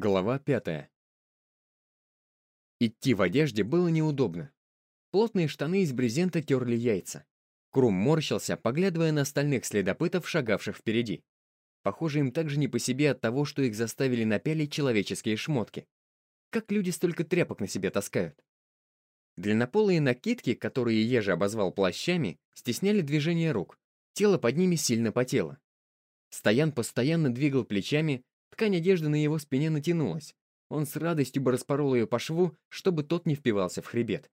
Глава пятая. Идти в одежде было неудобно. Плотные штаны из брезента терли яйца. Крум морщился, поглядывая на остальных следопытов, шагавших впереди. Похоже, им также не по себе от того, что их заставили напялить человеческие шмотки. Как люди столько тряпок на себе таскают? Длиннополые накидки, которые Ежи обозвал плащами, стесняли движение рук. Тело под ними сильно потело. Стоян постоянно двигал плечами, Ткань одежды на его спине натянулась. Он с радостью бы распорол ее по шву, чтобы тот не впивался в хребет.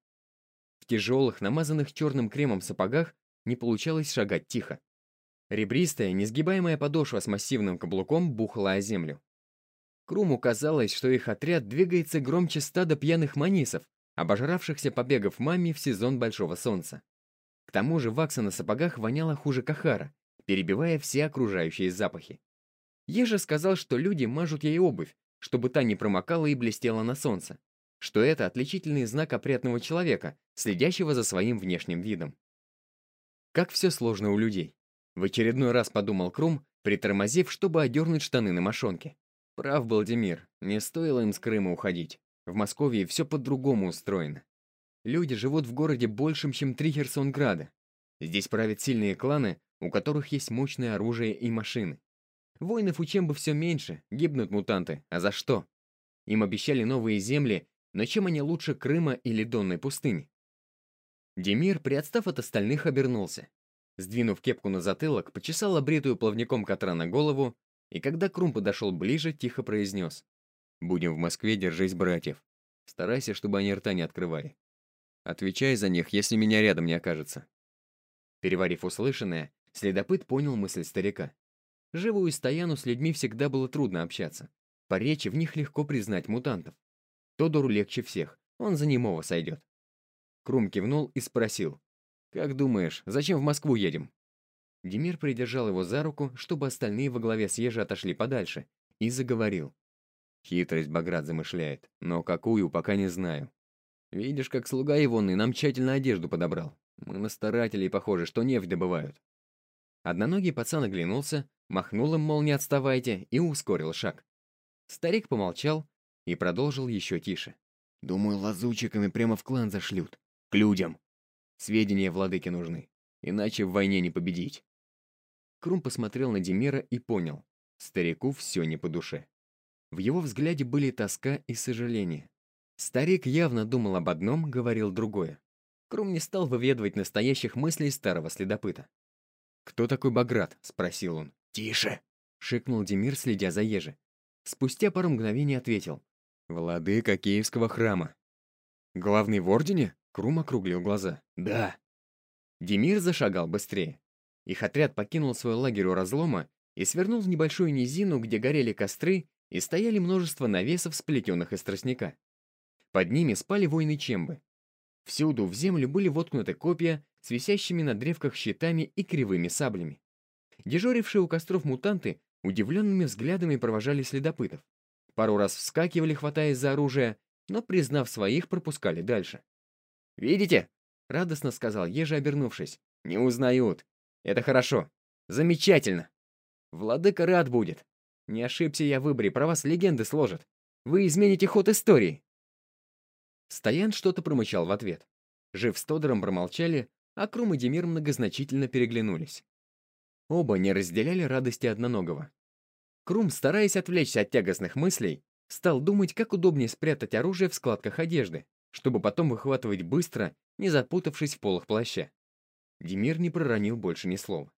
В тяжелых, намазанных черным кремом сапогах не получалось шагать тихо. Ребристая, несгибаемая подошва с массивным каблуком бухала о землю. Круму казалось, что их отряд двигается громче стада пьяных манисов, обожравшихся побегов маме в сезон Большого Солнца. К тому же вакса на сапогах воняла хуже кахара, перебивая все окружающие запахи. Ежа сказал, что люди мажут ей обувь, чтобы та не промокала и блестела на солнце, что это отличительный знак опрятного человека, следящего за своим внешним видом. Как все сложно у людей. В очередной раз подумал Крум, притормозив, чтобы одернуть штаны на мошонке. Прав был Демир, не стоило им с Крыма уходить. В Москве все по-другому устроено. Люди живут в городе большим, чем три Херсонграда. Здесь правят сильные кланы, у которых есть мощное оружие и машины. Воинов у Чембы все меньше, гибнут мутанты. А за что? Им обещали новые земли, но чем они лучше Крыма или Донной пустыни? Демир, приотстав от остальных, обернулся. Сдвинув кепку на затылок, почесал обритую плавником котра на голову, и когда Крум подошел ближе, тихо произнес. «Будем в Москве, держись братьев. Старайся, чтобы они рта не открывали. Отвечай за них, если меня рядом не окажется». Переварив услышанное, следопыт понял мысль старика. Живую стояну с людьми всегда было трудно общаться. По речи в них легко признать мутантов. Тодору легче всех, он за немого сойдет. Крум кивнул и спросил. «Как думаешь, зачем в Москву едем?» Демир придержал его за руку, чтобы остальные во главе с Ежи отошли подальше, и заговорил. Хитрость Баграт замышляет, но какую, пока не знаю. Видишь, как слуга егонный нам тщательно одежду подобрал. Мы на старателей похожи, что нефть добывают. Одноногий пацан оглянулся, махнул им, мол, не отставайте, и ускорил шаг. Старик помолчал и продолжил еще тише. «Думаю, лазутчиками прямо в клан зашлют. К людям. Сведения владыке нужны, иначе в войне не победить». Крум посмотрел на Демира и понял. Старику все не по душе. В его взгляде были тоска и сожаление. Старик явно думал об одном, говорил другое. Крум не стал выведывать настоящих мыслей старого следопыта. «Кто такой Баграт?» — спросил он. «Тише!» — шикнул Демир, следя за Ежи. Спустя пару мгновений ответил. «Владыка Киевского храма». «Главный в ордене?» — Крум округлил глаза. «Да». Демир зашагал быстрее. Их отряд покинул свой лагерь у разлома и свернул в небольшую низину, где горели костры и стояли множество навесов, сплетенных из тростника. Под ними спали воины Чембы. Всюду в землю были воткнуты копья с висящими на древках щитами и кривыми саблями. Дежурившие у костров мутанты удивленными взглядами провожали следопытов. Пару раз вскакивали, хватаясь за оружие, но, признав своих, пропускали дальше. «Видите?» — радостно сказал Ежи, обернувшись. «Не узнают. Это хорошо. Замечательно. Владыка рад будет. Не ошибся я в выборе, про вас легенды сложат. Вы измените ход истории». Стоян что-то промычал в ответ. Жив с Тодором промолчали, а Крум и Демир многозначительно переглянулись. Оба не разделяли радости одноногого. Крум, стараясь отвлечься от тягостных мыслей, стал думать, как удобнее спрятать оружие в складках одежды, чтобы потом выхватывать быстро, не запутавшись в полах плаща. Демир не проронил больше ни слова.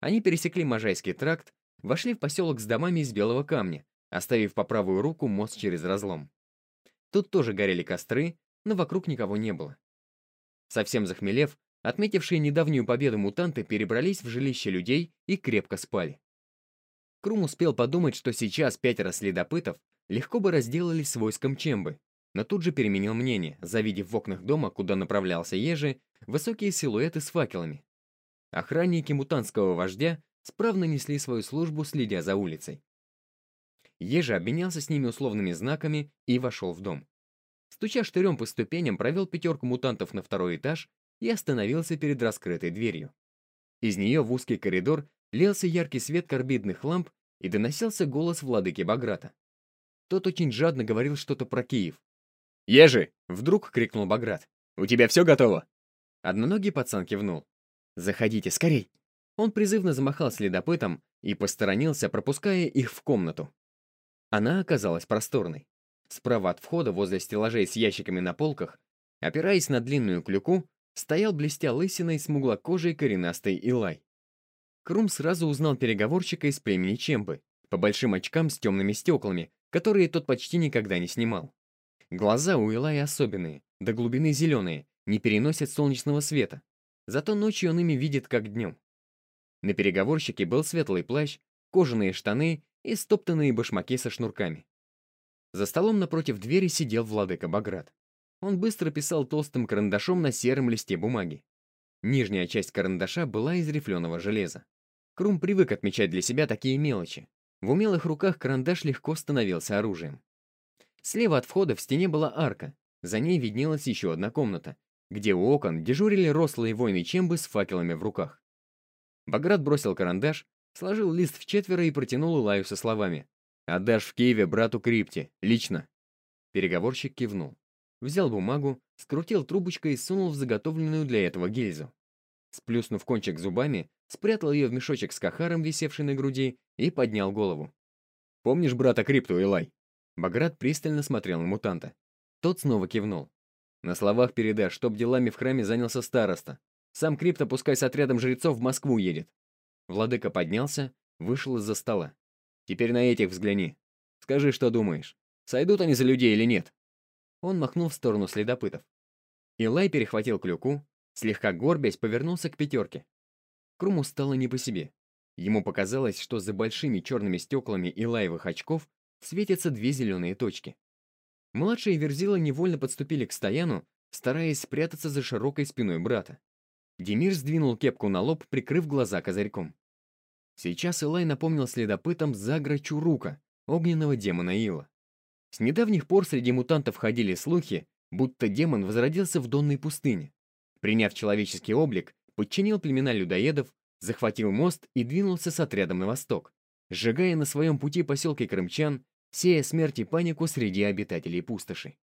Они пересекли Можайский тракт, вошли в поселок с домами из белого камня, оставив по правую руку мост через разлом. Тут тоже горели костры, но вокруг никого не было. Совсем захмелев, отметившие недавнюю победу мутанты перебрались в жилище людей и крепко спали. Крум успел подумать, что сейчас пятеро следопытов легко бы разделались с войском Чембы, но тут же переменил мнение, завидев в окнах дома, куда направлялся Ежи, высокие силуэты с факелами. Охранники мутантского вождя справно несли свою службу, следя за улицей. Ежи обменялся с ними условными знаками и вошел в дом. Стуча штырем по ступеням, провел пятерку мутантов на второй этаж и остановился перед раскрытой дверью. Из нее в узкий коридор лился яркий свет карбидных ламп и доносился голос владыки Баграта. Тот очень жадно говорил что-то про Киев. «Ежи!» — вдруг крикнул Баграт. «У тебя все готово?» Одноногий пацан кивнул. «Заходите, скорей!» Он призывно замахал следопытом и посторонился, пропуская их в комнату. Она оказалась просторной. Справа от входа, возле стеллажей с ящиками на полках, опираясь на длинную клюку, стоял блестя лысиной смуглокожий коренастый Илай. Крум сразу узнал переговорщика из племени Чембы, по большим очкам с темными стеклами, которые тот почти никогда не снимал. Глаза у Илая особенные, до глубины зеленые, не переносят солнечного света. Зато ночью он ими видит, как днем. На переговорщике был светлый плащ, кожаные штаны и стоптанные башмаки со шнурками. За столом напротив двери сидел владыка Баграт. Он быстро писал толстым карандашом на сером листе бумаги. Нижняя часть карандаша была из рифленого железа. Крум привык отмечать для себя такие мелочи. В умелых руках карандаш легко становился оружием. Слева от входа в стене была арка, за ней виднелась еще одна комната, где у окон дежурили рослые воины Чембы с факелами в руках. Баграт бросил карандаш, сложил лист в четверо и протянул Илаю со словами «Отдашь в Киеве брату Крипте, лично». Переговорщик кивнул. Взял бумагу, скрутил трубочкой и сунул в заготовленную для этого гильзу. Сплюснув кончик зубами, спрятал ее в мешочек с кахаром, висевший на груди, и поднял голову. «Помнишь брата Крипту, Илай?» Баграт пристально смотрел на мутанта. Тот снова кивнул. «На словах передашь, чтоб делами в храме занялся староста. Сам Крипто пускай с отрядом жрецов в Москву едет». Владыка поднялся, вышел из-за стола. «Теперь на этих взгляни. Скажи, что думаешь. Сойдут они за людей или нет?» Он махнул в сторону следопытов. Илай перехватил клюку, слегка горбясь, повернулся к пятерке. Круму стало не по себе. Ему показалось, что за большими черными стеклами Илаевых очков светятся две зеленые точки. Младшие Верзила невольно подступили к стояну, стараясь спрятаться за широкой спиной брата. Демир сдвинул кепку на лоб, прикрыв глаза козырьком. Сейчас Илай напомнил следопытам Загра Чурука, огненного демона Ила. С недавних пор среди мутантов ходили слухи, будто демон возродился в Донной пустыне. Приняв человеческий облик, подчинил племена людоедов, захватил мост и двинулся с отрядом на восток, сжигая на своем пути поселки крымчан, сея смерть и панику среди обитателей пустоши.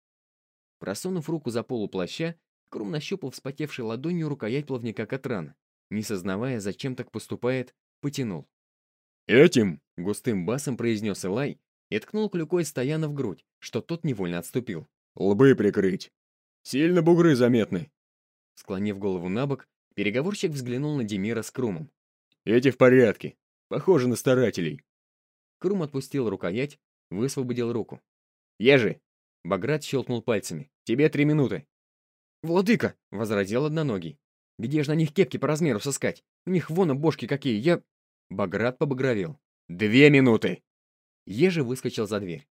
Просунув руку за полу плаща, Крум нащупал вспотевшей ладонью рукоять плавника Катрана. Не сознавая, зачем так поступает, потянул. «Этим?» — густым басом произнес Элай и ткнул клюкой Стояна в грудь, что тот невольно отступил. «Лбы прикрыть. Сильно бугры заметны». Склонив голову на бок, Переговорщик взглянул на Демира с Крумом. «Эти в порядке. Похожи на старателей». Крум отпустил рукоять, высвободил руку. «Ежи!» Баграт щелкнул пальцами. «Тебе три минуты». «Владыка!» — возразил одноногий. «Где же на них кепки по размеру сыскать? У них вон бошки какие, я...» Баграт побагровел. «Две минуты!» Ежи выскочил за дверь.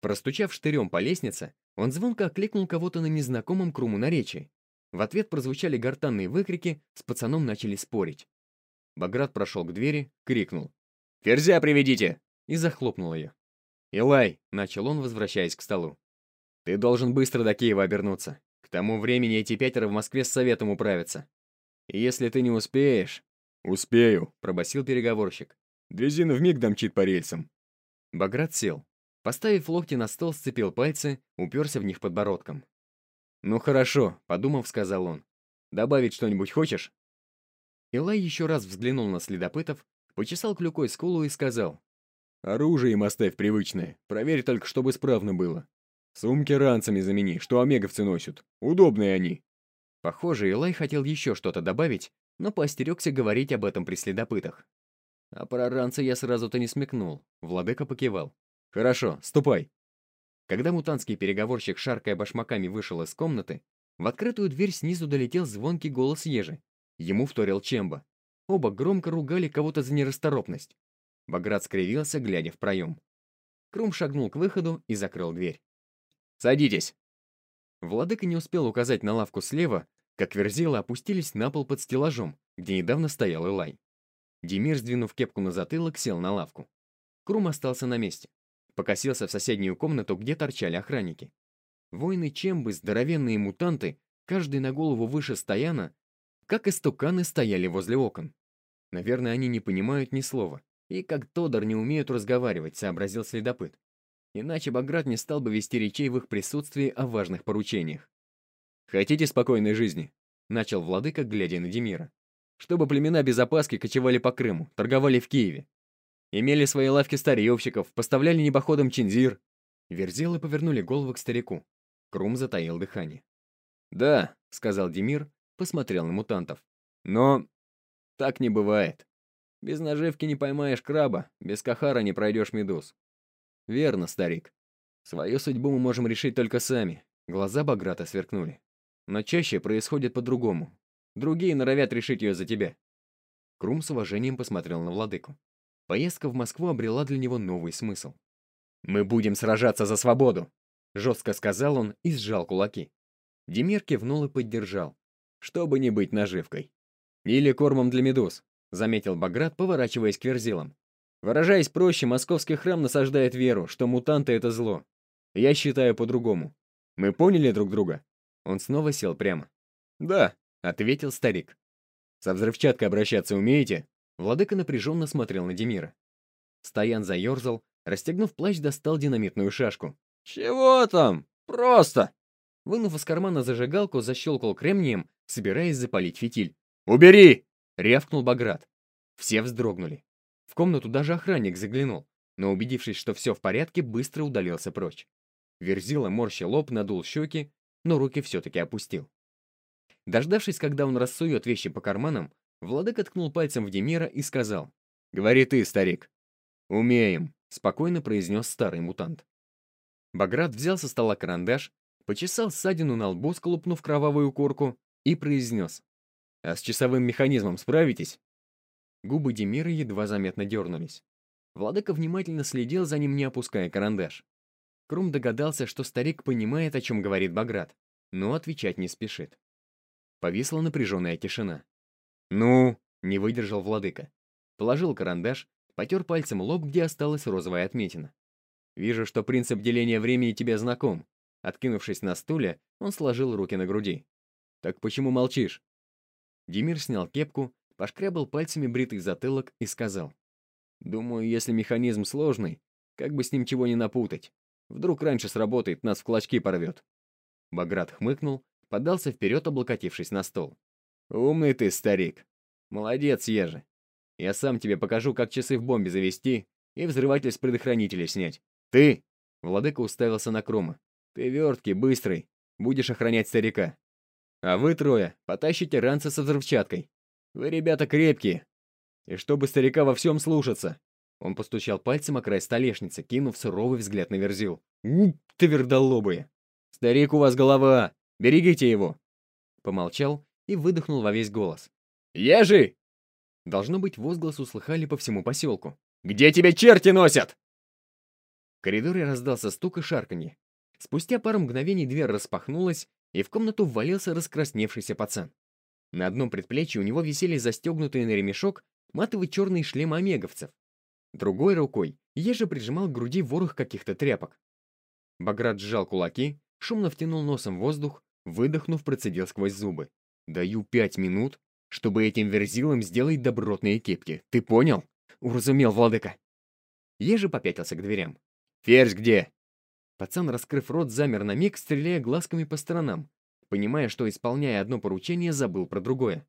Простучав штырем по лестнице, он звонко окликнул кого-то на незнакомом Круму наречии. В ответ прозвучали гортанные выкрики, с пацаном начали спорить. Баграт прошел к двери, крикнул. «Ферзя приведите!» и захлопнул ее. «Илай!» — начал он, возвращаясь к столу. «Ты должен быстро до Киева обернуться. К тому времени эти пятеро в Москве с советом управятся. И если ты не успеешь...» «Успею», — пробасил переговорщик. «Дрезина вмиг домчит по рельсам». Баграт сел. Поставив локти на стол, сцепил пальцы, уперся в них подбородком. «Ну хорошо», — подумав, сказал он. «Добавить что-нибудь хочешь?» Илай еще раз взглянул на следопытов, почесал клюкой скулу и сказал. «Оружие им оставь привычное. Проверь только, чтобы исправно было. Сумки ранцами замени, что омеговцы носят. Удобные они». Похоже, Илай хотел еще что-то добавить, но поостерегся говорить об этом при следопытах. А про ранца я сразу-то не смекнул. Владыка покивал. «Хорошо, ступай». Когда мутантский переговорщик, шаркая башмаками, вышел из комнаты, в открытую дверь снизу долетел звонкий голос ежи. Ему вторил Чемба. Оба громко ругали кого-то за нерасторопность. Баграт скривился, глядя в проем. Крум шагнул к выходу и закрыл дверь. «Садитесь!» Владыка не успел указать на лавку слева, как верзила опустились на пол под стеллажом, где недавно стоял Элай. Демир, сдвинув кепку на затылок, сел на лавку. Крум остался на месте. Покосился в соседнюю комнату, где торчали охранники. Воины Чембы, здоровенные мутанты, каждый на голову выше стояна, как истуканы стояли возле окон. Наверное, они не понимают ни слова. И как Тодор не умеют разговаривать, сообразил следопыт. Иначе Баграт не стал бы вести речей в их присутствии о важных поручениях. «Хотите спокойной жизни?» — начал владыка, глядя на Демира. «Чтобы племена без опаски кочевали по Крыму, торговали в Киеве. Имели свои лавки старьевщиков, поставляли небоходом чинзир». Верзилы повернули голову к старику. Крум затаил дыхание. «Да», — сказал Демир, посмотрел на мутантов. «Но так не бывает. Без наживки не поймаешь краба, без кахара не пройдешь медуз. Верно, старик. Свою судьбу мы можем решить только сами. Глаза Баграта сверкнули. Но чаще происходит по-другому. Другие норовят решить ее за тебя. Крум с уважением посмотрел на владыку. Поездка в Москву обрела для него новый смысл. «Мы будем сражаться за свободу!» Жестко сказал он и сжал кулаки. Демир кивнул и поддержал. «Чтобы не быть наживкой. Или кормом для медуз заметил Баграт, поворачиваясь к верзилам. Выражаясь проще, московский храм насаждает веру, что мутанты — это зло. Я считаю по-другому. Мы поняли друг друга?» Он снова сел прямо. «Да», — ответил старик. «Со взрывчаткой обращаться умеете?» Владыка напряженно смотрел на Демира. Стоян заерзал, расстегнув плащ, достал динамитную шашку. «Чего там? Просто!» Вынув из кармана зажигалку, защелкал кремнием, собираясь запалить фитиль. «Убери!» — рявкнул Баграт. Все вздрогнули. В комнату даже охранник заглянул, но, убедившись, что все в порядке, быстро удалился прочь. Верзила, морща лоб, надул щеки, но руки все-таки опустил. Дождавшись, когда он рассует вещи по карманам, Владыка ткнул пальцем в Демира и сказал. «Говори ты, старик». «Умеем», — спокойно произнес старый мутант. Баграт взял со стола карандаш, почесал ссадину на лбу, сколупнув кровавую корку, и произнес. А с часовым механизмом справитесь?» Губы Демира едва заметно дернулись. Владыка внимательно следил за ним, не опуская карандаш. Крум догадался, что старик понимает, о чем говорит Баграт, но отвечать не спешит. Повисла напряженная тишина. «Ну?» — не выдержал Владыка. Положил карандаш, потер пальцем лоб, где осталась розовая отметина. «Вижу, что принцип деления времени тебе знаком». Откинувшись на стуле, он сложил руки на груди. «Так почему молчишь?» Демир снял кепку, пошкрябал пальцами бритый затылок и сказал. «Думаю, если механизм сложный, как бы с ним чего не напутать. Вдруг раньше сработает, нас в клочки порвет». Баграт хмыкнул, подался вперед, облокотившись на стол. «Умный ты, старик. Молодец, Ежи. Я сам тебе покажу, как часы в бомбе завести и взрыватель с предохранителя снять. Ты!» Владыка уставился на Крома. «Ты верткий, быстрый. Будешь охранять старика. А вы трое потащите ранца со взрывчаткой. Вы, ребята, крепкие. И чтобы старика во всем слушаться. Он постучал пальцем о край столешницы, кинув суровый взгляд на Верзил. «У, твердолобые! Старик, у вас голова! Берегите его!» Помолчал и выдохнул во весь голос. «Ежи!» Должно быть, возглас услыхали по всему поселку. «Где тебя черти носят?» В коридоре раздался стук и шарканье. Спустя пару мгновений дверь распахнулась, и в комнату ввалился раскрасневшийся пацан. На одном предплечье у него висели застегнутые на ремешок матовый черный шлем омеговцев. Другой рукой еже прижимал к груди ворох каких-то тряпок. Баграт сжал кулаки, шумно втянул носом воздух, выдохнув, процедил сквозь зубы. «Даю пять минут, чтобы этим верзилам сделать добротные кепки. Ты понял?» — уразумел владыка. Ежи попятился к дверям. «Ферзь где?» Пацан, раскрыв рот, замер на миг, стреляя глазками по сторонам, понимая, что, исполняя одно поручение, забыл про другое.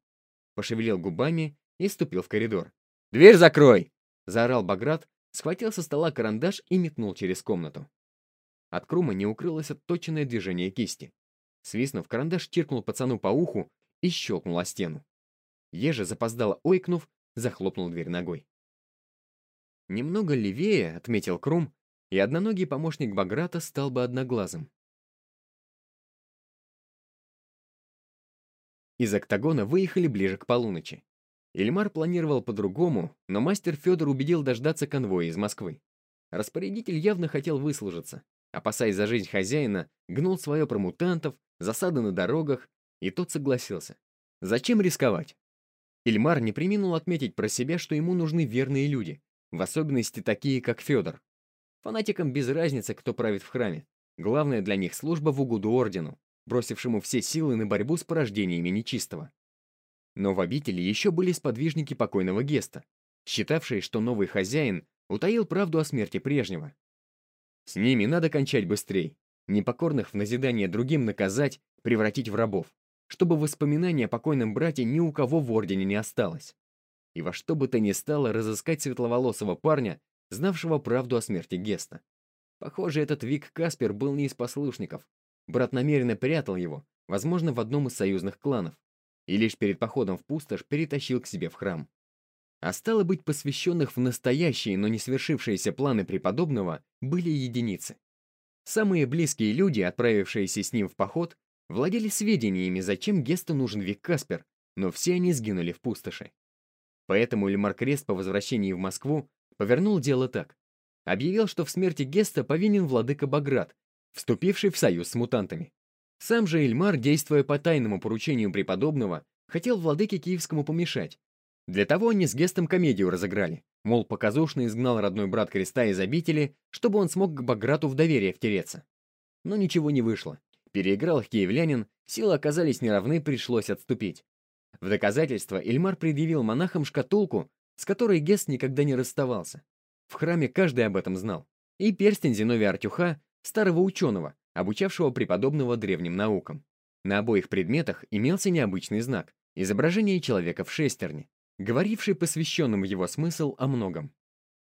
Пошевелил губами и ступил в коридор. «Дверь закрой!» — заорал Баграт, схватил со стола карандаш и метнул через комнату. От Крума не укрылось отточенное движение кисти. Свистнув, карандаш чиркнул пацану по уху и щелкнул о стену. Ежа, запоздало ойкнув, захлопнул дверь ногой. Немного левее, отметил Крум, и одноногий помощник Баграта стал бы одноглазым. Из октагона выехали ближе к полуночи. Ильмар планировал по-другому, но мастер Федор убедил дождаться конвоя из Москвы. Распорядитель явно хотел выслужиться. Опасаясь за жизнь хозяина, гнул свое про мутантов, засады на дорогах, и тот согласился. Зачем рисковать? Ильмар не приминул отметить про себя, что ему нужны верные люди, в особенности такие, как Федор. Фанатикам без разницы, кто правит в храме. Главное для них служба в угоду ордену, бросившему все силы на борьбу с порождениями нечистого. Но в обители еще были сподвижники покойного Геста, считавшие, что новый хозяин утаил правду о смерти прежнего. С ними надо кончать быстрей. Непокорных в назидание другим наказать, превратить в рабов, чтобы воспоминания о покойном брате ни у кого в Ордене не осталось. И во что бы то ни стало разыскать светловолосого парня, знавшего правду о смерти Геста. Похоже, этот Вик Каспер был не из послушников. Брат намеренно прятал его, возможно, в одном из союзных кланов, и лишь перед походом в пустошь перетащил к себе в храм. А стало быть, посвященных в настоящие, но не свершившиеся планы преподобного, были единицы. Самые близкие люди, отправившиеся с ним в поход, владели сведениями, зачем Гесту нужен Вик Каспер, но все они сгинули в пустоши. Поэтому Эльмар Крест по возвращении в Москву повернул дело так. Объявил, что в смерти Геста повинен владыка Баграт, вступивший в союз с мутантами. Сам же Эльмар, действуя по тайному поручению преподобного, хотел владыке Киевскому помешать. Для того они с Гестом комедию разыграли. Мол, показушно изгнал родной брат Креста из обители, чтобы он смог к Баграту в доверие втереться. Но ничего не вышло. Переиграл их киевлянин, силы оказались неравны, пришлось отступить. В доказательство Эльмар предъявил монахам шкатулку, с которой Гест никогда не расставался. В храме каждый об этом знал. И перстень Зиновия Артюха, старого ученого, обучавшего преподобного древним наукам. На обоих предметах имелся необычный знак — изображение человека в шестерне, говоривший посвященным его смысл о многом.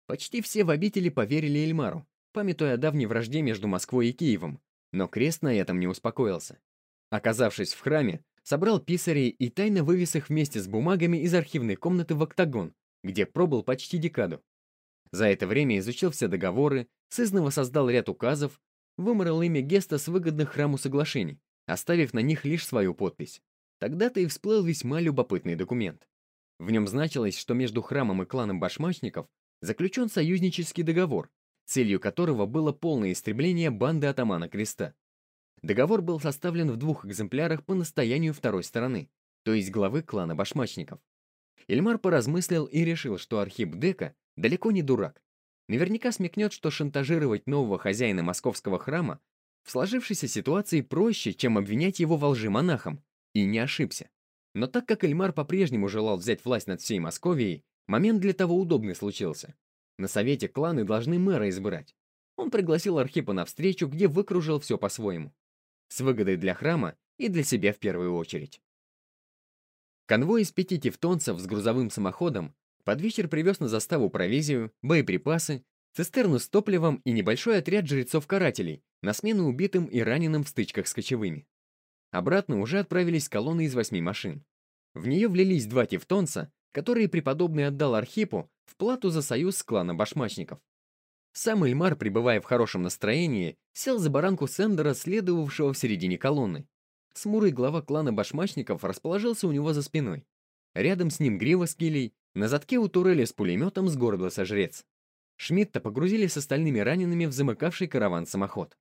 Почти все в обители поверили Эльмару, памятуя о давней вражде между Москвой и Киевом, но крест на этом не успокоился. Оказавшись в храме, собрал писарей и тайно вывез их вместе с бумагами из архивной комнаты в октагон, где пробыл почти декаду. За это время изучил все договоры, сызново создал ряд указов, выморал имя Геста с выгодных храму соглашений, оставив на них лишь свою подпись. Тогда-то и всплыл весьма любопытный документ. В нем значилось, что между храмом и кланом башмачников заключен союзнический договор, целью которого было полное истребление банды атамана Креста. Договор был составлен в двух экземплярах по настоянию второй стороны, то есть главы клана башмачников. Эльмар поразмыслил и решил, что Архип Дека далеко не дурак. Наверняка смекнет, что шантажировать нового хозяина московского храма в сложившейся ситуации проще, чем обвинять его во лжи монахам, и не ошибся. Но так как Эльмар по-прежнему желал взять власть над всей Московией, момент для того удобный случился. На совете кланы должны мэра избирать. Он пригласил Архипа на встречу, где выкружил все по-своему. С выгодой для храма и для себя в первую очередь. Конвой из пяти тевтонцев с грузовым самоходом под вечер привез на заставу провизию, боеприпасы, цистерну с топливом и небольшой отряд жрецов-карателей на смену убитым и раненым в стычках с кочевыми. Обратно уже отправились колонны из восьми машин. В нее влились два тевтонца, которые преподобный отдал Архипу в плату за союз с кланом башмачников. Сам Эльмар, пребывая в хорошем настроении, сел за баранку Сендера, следовавшего в середине колонны. Смурый глава клана башмачников расположился у него за спиной. Рядом с ним грива с килей, на задке у турели с пулеметом сгорбился жрец. Шмидта погрузили с остальными ранеными в замыкавший караван самоход.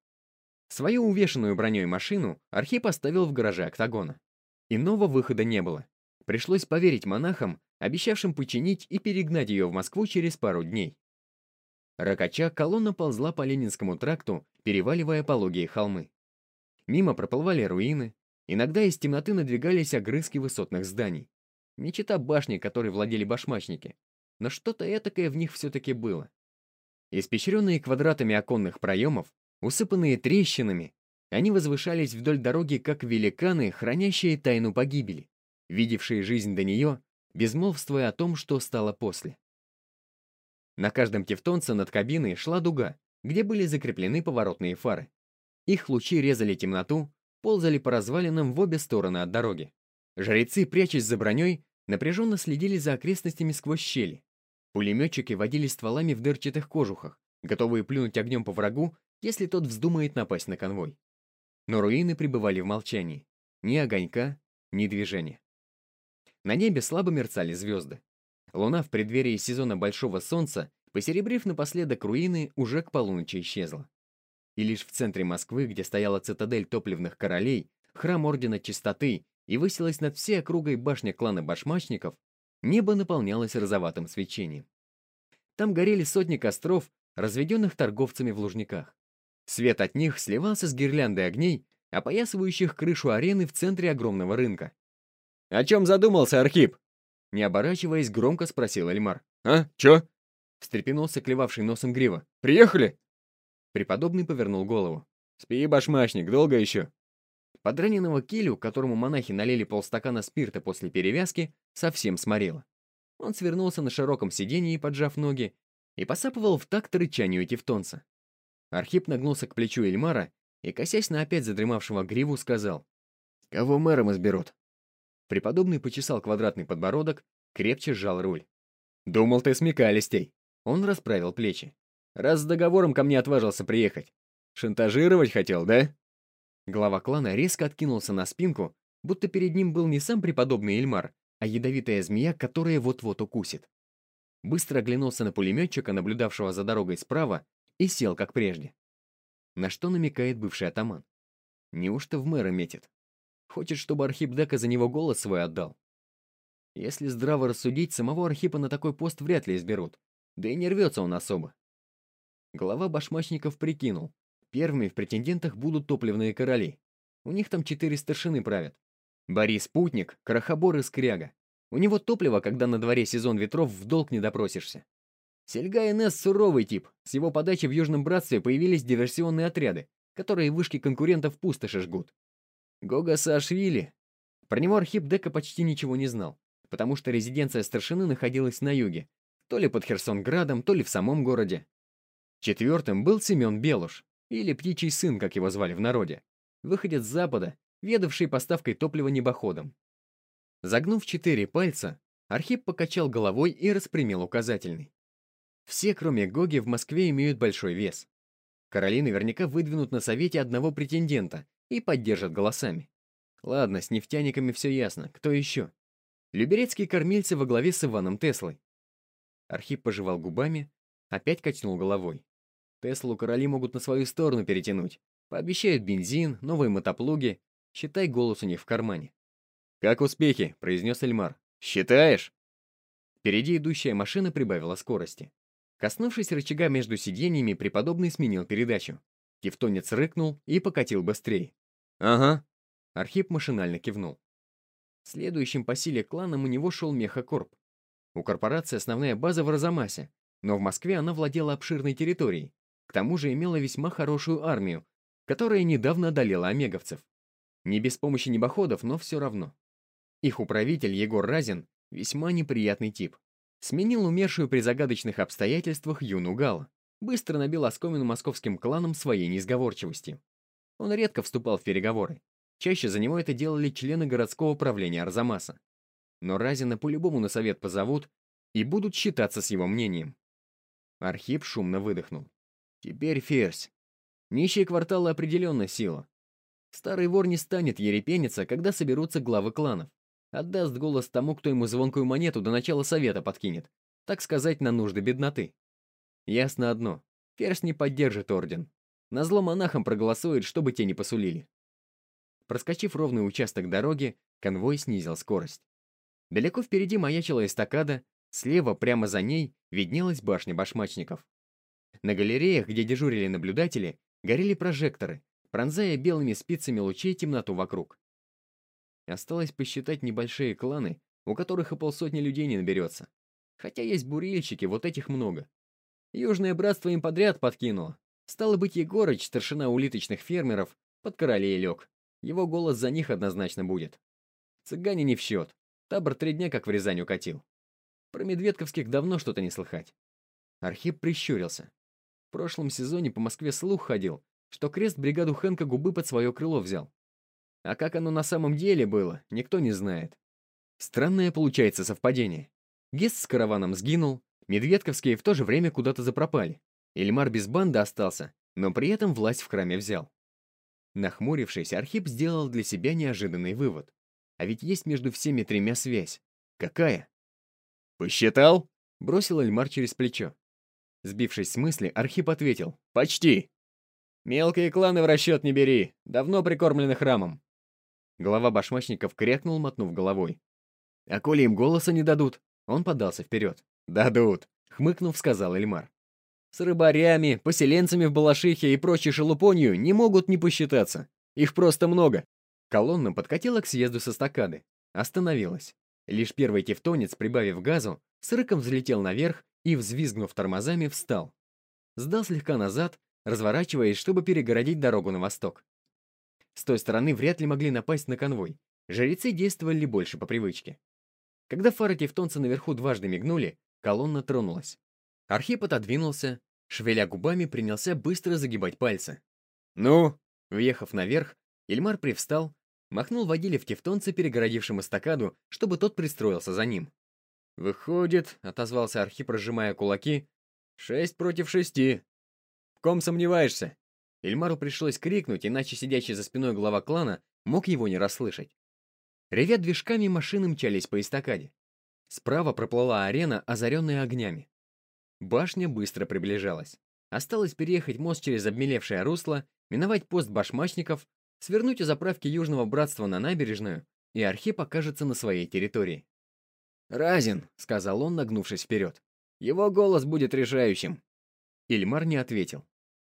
Свою увешанную броней машину Архип оставил в гараже октагона. Иного выхода не было. Пришлось поверить монахам, обещавшим починить и перегнать ее в Москву через пару дней. Ракача колонна ползла по Ленинскому тракту, переваливая пологие холмы. Мимо проплывали руины, иногда из темноты надвигались огрызки высотных зданий. Не чита башни, которой владели башмачники, но что-то этакое в них все-таки было. Испещренные квадратами оконных проемов, Усыпанные трещинами, они возвышались вдоль дороги, как великаны, хранящие тайну погибели, видевшие жизнь до нее, безмолвствуя о том, что стало после. На каждом тевтонце над кабиной шла дуга, где были закреплены поворотные фары. Их лучи резали темноту, ползали по развалинам в обе стороны от дороги. Жрецы, прячась за броней, напряженно следили за окрестностями сквозь щели. Пулеметчики водили стволами в дырчатых кожухах, готовые плюнуть огнем по врагу если тот вздумает напасть на конвой. Но руины пребывали в молчании. Ни огонька, ни движения. На небе слабо мерцали звезды. Луна в преддверии сезона Большого Солнца, посеребрив напоследок руины, уже к полуночи исчезла. И лишь в центре Москвы, где стояла цитадель топливных королей, храм Ордена Чистоты и высилась над всей округой башня клана башмачников, небо наполнялось розоватым свечением. Там горели сотни костров, разведенных торговцами в лужниках. Свет от них сливался с гирляндой огней, опоясывающих крышу арены в центре огромного рынка. «О чем задумался, Архип?» Не оборачиваясь, громко спросил Эльмар. «А, чё?» Встрепенулся клевавший носом грива. «Приехали?» Преподобный повернул голову. «Спи, башмачник, долго еще?» Подраненного килю, которому монахи налили полстакана спирта после перевязки, совсем сморило. Он свернулся на широком сиденье, поджав ноги, и посапывал в такт рычанию тевтонца. Архип нагнулся к плечу Эльмара и, косясь на опять задремавшего гриву, сказал, «Кого мэром изберут?» Преподобный почесал квадратный подбородок, крепче сжал руль. «Думал ты смекалистей!» Он расправил плечи. «Раз с договором ко мне отважился приехать. Шантажировать хотел, да?» Глава клана резко откинулся на спинку, будто перед ним был не сам преподобный Эльмар, а ядовитая змея, которая вот-вот укусит. Быстро оглянулся на пулеметчика, наблюдавшего за дорогой справа, и сел, как прежде. На что намекает бывший атаман? Неужто в мэра метит? Хочет, чтобы Архип Дека за него голос свой отдал? Если здраво рассудить, самого Архипа на такой пост вряд ли изберут. Да и не рвется он особо. Глава башмачников прикинул, Первыми в претендентах будут топливные короли. У них там четыре старшины правят. Борис Путник, Крохобор и Скряга. У него топливо, когда на дворе сезон ветров, в долг не допросишься. Сельга НС суровый тип. С его подачи в Южном Братстве появились диверсионные отряды, которые вышки конкурентов пустоши жгут. Гога Саашвили. Про него Архип Дека почти ничего не знал, потому что резиденция старшины находилась на юге, то ли под Херсонградом, то ли в самом городе. Четвертым был Семен Белуш, или птичий сын, как его звали в народе, выходит с запада, ведавший поставкой топлива небоходом. Загнув четыре пальца, Архип покачал головой и распрямил указательный. Все, кроме Гоги, в Москве имеют большой вес. Короли наверняка выдвинут на совете одного претендента и поддержат голосами. Ладно, с нефтяниками все ясно. Кто еще? Люберецкие кормильцы во главе с Иваном Теслой. Архип пожевал губами, опять качнул головой. Теслу короли могут на свою сторону перетянуть. Пообещают бензин, новые мотоплуги. Считай, голос у них в кармане. «Как успехи?» — произнес Эльмар. «Считаешь?» Впереди идущая машина прибавила скорости. Коснувшись рычага между сиденьями, преподобный сменил передачу. Тевтонец рыкнул и покатил быстрее. «Ага». Архип машинально кивнул. Следующим по силе кланом у него шел Мехакорп. У корпорации основная база в Розамасе, но в Москве она владела обширной территорией, к тому же имела весьма хорошую армию, которая недавно одолела омеговцев. Не без помощи небоходов, но все равно. Их управитель Егор Разин весьма неприятный тип. Сменил умершую при загадочных обстоятельствах Юну Гала. Быстро набил оскомину московским кланам своей несговорчивости. Он редко вступал в переговоры. Чаще за него это делали члены городского правления Арзамаса. Но Разина по-любому на совет позовут и будут считаться с его мнением. Архип шумно выдохнул. Теперь ферзь. Нищие кварталы определенно сила. Старый вор не станет ерепениться, когда соберутся главы кланов. Отдаст голос тому, кто ему звонкую монету до начала совета подкинет. Так сказать, на нужды бедноты. Ясно одно. Ферзь не поддержит орден. Назло монахам проголосует, чтобы те не посулили. Проскочив ровный участок дороги, конвой снизил скорость. Далеко впереди маячила эстакада, слева, прямо за ней, виднелась башня башмачников. На галереях, где дежурили наблюдатели, горели прожекторы, пронзая белыми спицами лучей темноту вокруг. Осталось посчитать небольшие кланы, у которых и полсотни людей не наберется. Хотя есть бурильщики, вот этих много. Южное братство им подряд подкинуло. Стало быть, Егорыч, старшина улиточных фермеров, под королей лег. Его голос за них однозначно будет. Цыгане не в счет. Табор три дня как в Рязань укатил. Про медведковских давно что-то не слыхать. Архип прищурился. В прошлом сезоне по Москве слух ходил, что крест бригаду Хэнка губы под свое крыло взял. А как оно на самом деле было, никто не знает. Странное получается совпадение. Гест с караваном сгинул, Медведковские в то же время куда-то запропали. Эльмар без банды остался, но при этом власть в храме взял. Нахмурившись, Архип сделал для себя неожиданный вывод. А ведь есть между всеми тремя связь. Какая? «Посчитал?» — бросил Эльмар через плечо. Сбившись с мысли, Архип ответил. «Почти. Мелкие кланы в расчет не бери, давно прикормлены храмом». Глава башмачников крякнул, мотнув головой. «А коли им голоса не дадут?» Он подался вперед. «Дадут», — хмыкнув, сказал Эльмар. «С рыбарями, поселенцами в Балашихе и прочей шелупонью не могут не посчитаться. Их просто много». Колонна подкатила к съезду со стакады. Остановилась. Лишь первый тевтонец, прибавив газу, с рыком взлетел наверх и, взвизгнув тормозами, встал. Сдал слегка назад, разворачиваясь, чтобы перегородить дорогу на восток. С той стороны вряд ли могли напасть на конвой. Жрецы действовали больше по привычке. Когда фары тевтонца наверху дважды мигнули, колонна тронулась. Архип отодвинулся, шевеля губами, принялся быстро загибать пальцы. «Ну?» Въехав наверх, Ильмар привстал, махнул водиле в тевтонце, перегородившем эстакаду, чтобы тот пристроился за ним. «Выходит», — отозвался Архип, разжимая кулаки, — «шесть против шести». «В ком сомневаешься?» Ильмару пришлось крикнуть, иначе сидящий за спиной глава клана мог его не расслышать. Ревя движками, машины мчались по эстакаде. Справа проплыла арена, озаренная огнями. Башня быстро приближалась. Осталось переехать мост через обмелевшее русло, миновать пост башмачников, свернуть у заправки Южного Братства на набережную, и Архип окажется на своей территории. «Разин», — сказал он, нагнувшись вперед. «Его голос будет решающим». Ильмар не ответил.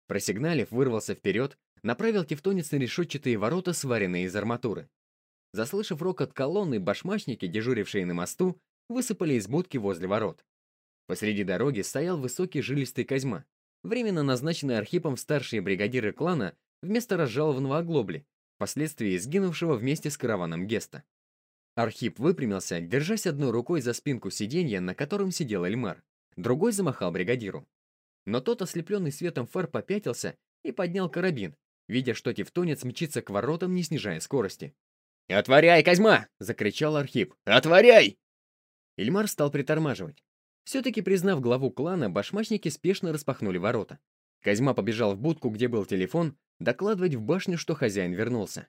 Просигналив, вырвался вперед, направил тевтонец на решетчатые ворота, сваренные из арматуры. Заслышав рокот колонны, башмачники, дежурившие на мосту, высыпали из будки возле ворот. Посреди дороги стоял высокий жилистый Козьма, временно назначенный Архипом старшие бригадиры клана вместо разжалованного оглобли, впоследствии сгинувшего вместе с караваном Геста. Архип выпрямился, держась одной рукой за спинку сиденья, на котором сидел Эльмар, другой замахал бригадиру. Но тот, ослепленный светом фар, попятился и поднял карабин, видя, что тевтонец мчится к воротам, не снижая скорости. «Отворяй, Козьма!» — закричал Архип. «Отворяй!» Ильмар стал притормаживать. Все-таки признав главу клана, башмачники спешно распахнули ворота. Козьма побежал в будку, где был телефон, докладывать в башню, что хозяин вернулся.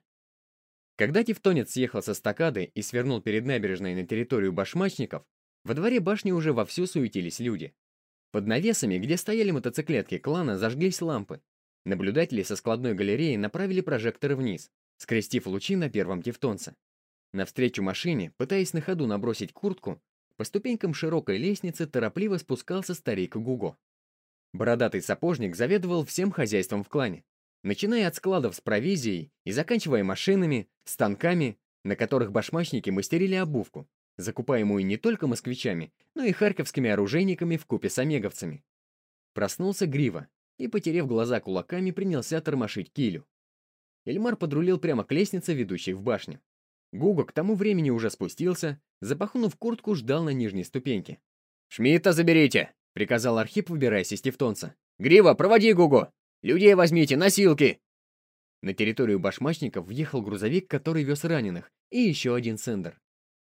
Когда тевтонец съехал со стакады и свернул перед набережной на территорию башмачников, во дворе башни уже вовсю суетились люди. Под навесами, где стояли мотоциклетки клана, зажглись лампы. Наблюдатели со складной галереи направили прожекторы вниз, скрестив лучи на первом тевтонце. Навстречу машине, пытаясь на ходу набросить куртку, по ступенькам широкой лестницы торопливо спускался старик Гуго. Бородатый сапожник заведовал всем хозяйством в клане, начиная от складов с провизией и заканчивая машинами, станками, на которых башмачники мастерили обувку, закупаемую не только москвичами, но и харьковскими оружейниками в купе с омеговцами. Проснулся Грива и, потерев глаза кулаками, принялся тормошить килю. Эльмар подрулил прямо к лестнице, ведущей в башню. Гуго к тому времени уже спустился, запахнув куртку, ждал на нижней ступеньке. «Шмидта заберите!» — приказал Архип, выбираясь из Тевтонца. «Грива, проводи Гуго! Людей возьмите, носилки!» На территорию башмачников въехал грузовик, который вез раненых, и еще один сендер.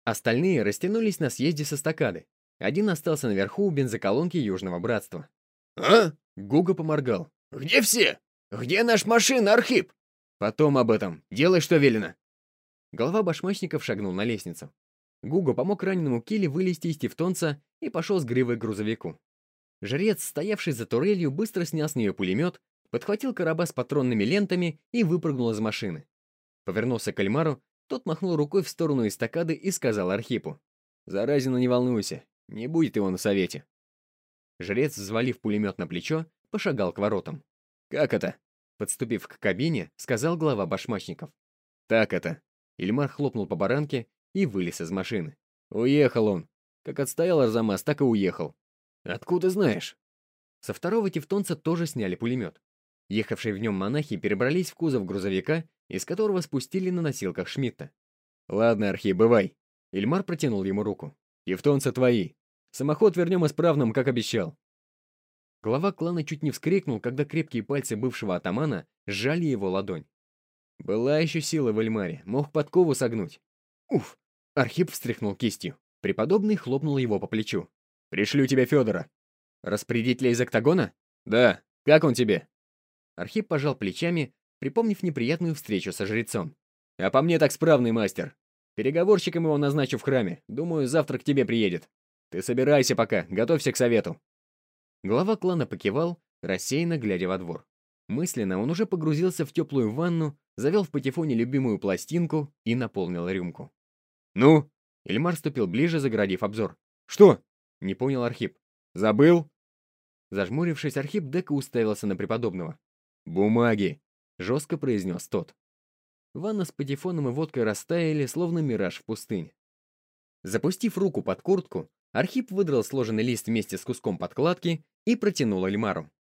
Остальные растянулись на съезде со стакады. Один остался наверху у бензоколонки Южного Братства. «А?» — Гуга поморгал. «Где все? Где наш машина, Архип?» «Потом об этом. Делай, что велено». Голова башмачников шагнул на лестницу. Гуга помог раненому Киле вылезти из тевтонца и пошел с гривой к грузовику. Жрец, стоявший за турелью, быстро снял с нее пулемет, подхватил короба с патронными лентами и выпрыгнул из машины. Повернулся к Альмару тот махнул рукой в сторону эстакады и сказал Архипу. «Заразина, не волнуйся, не будет его на совете». Жрец, взвалив пулемет на плечо, пошагал к воротам. «Как это?» Подступив к кабине, сказал глава башмачников. «Так это». Ильмар хлопнул по баранке и вылез из машины. «Уехал он. Как отстоял Арзамас, так и уехал». «Откуда знаешь?» Со второго тевтонца тоже сняли пулемет. Ехавшие в нем монахи перебрались в кузов грузовика, из которого спустили на носилках Шмидта. «Ладно, Архи, бывай». Ильмар протянул ему руку. «Тевтонцы твои. Самоход вернем исправным, как обещал». Глава клана чуть не вскрикнул, когда крепкие пальцы бывшего атамана сжали его ладонь. Была еще сила в Эльмаре, мог подкову согнуть. Уф! Архип встряхнул кистью. Преподобный хлопнул его по плечу. «Пришлю тебя Федора». «Распорядителя из октагона?» «Да. Как он тебе?» Архип пожал плечами, припомнив неприятную встречу со жрецом. «А по мне так справный мастер. Переговорщиком его назначу в храме. Думаю, завтра к тебе приедет. Ты собирайся пока, готовься к совету». Глава клана покивал, рассеянно глядя во двор. Мысленно он уже погрузился в теплую ванну, завел в патефоне любимую пластинку и наполнил рюмку. «Ну?» Эльмар ступил ближе, загородив обзор. «Что?» — не понял Архип. «Забыл?» Зажмурившись, Архип Дека уставился на преподобного. «Бумаги!» — жестко произнес тот. Ванна с патефоном и водкой растаяли, словно мираж в пустыне. Запустив руку под куртку, Архип выдрал сложенный лист вместе с куском подкладки и протянул Эльмару.